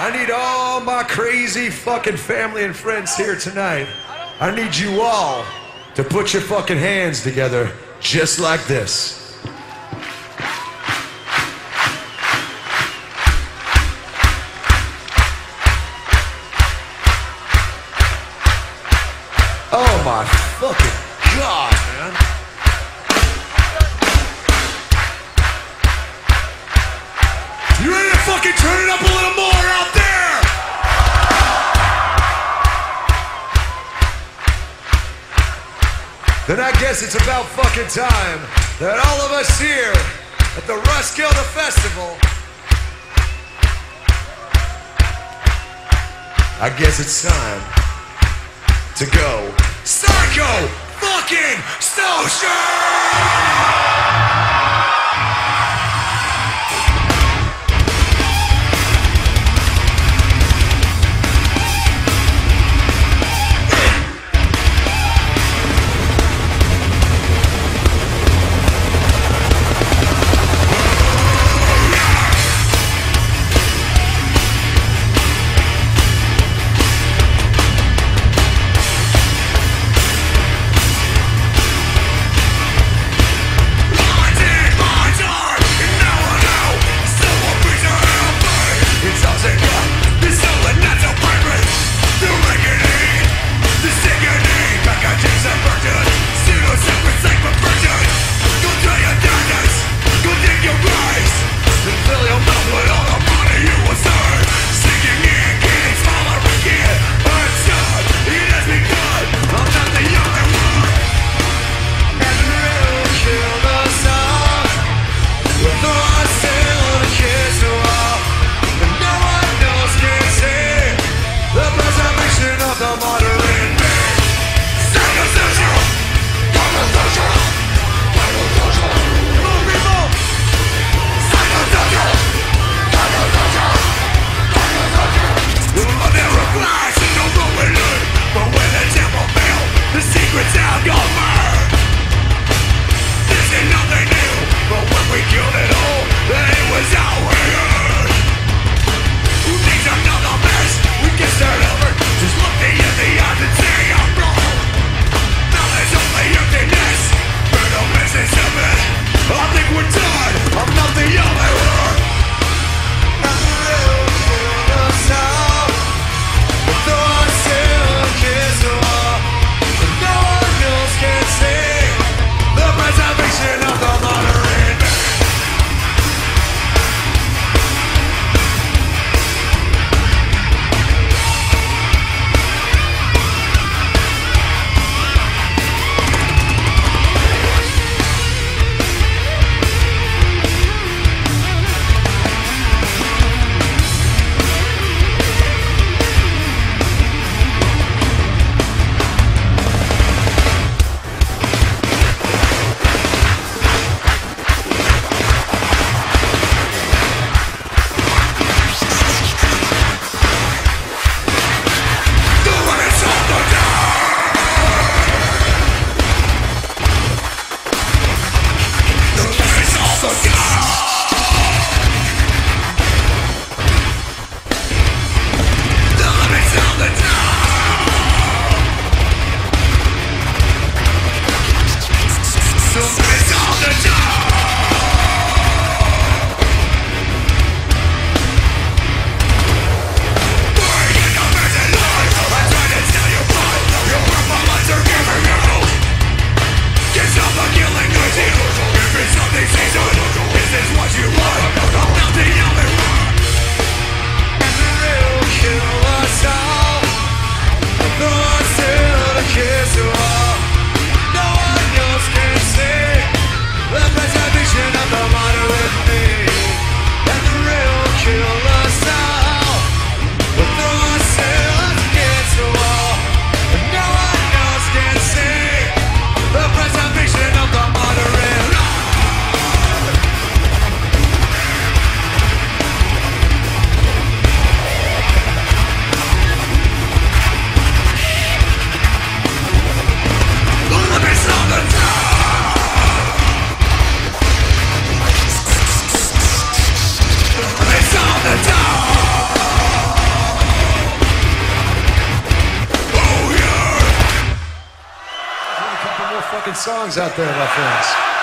I need all my crazy fucking family and friends here tonight. I need you all to put your fucking hands together just like this. Oh my fucking god, man. You ready to fucking turn it up a little more out there? Then I guess it's about fucking time that all of us here at the Roskilde Festival. I guess it's time to go psycho fucking social! Songs out there, my friends.